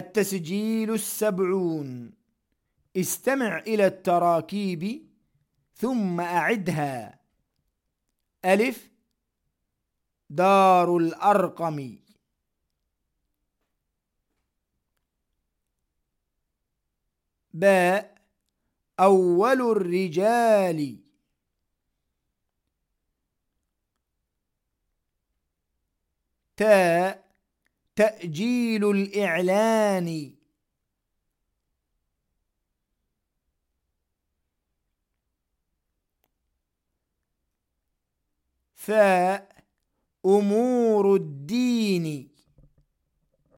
التسجيل السبعون. استمع إلى التراكيب ثم أعدها. ألف. دار الأرقم. باء. أول الرجال. تاء. تأجيل الإعلان. ثاء أمور الدين.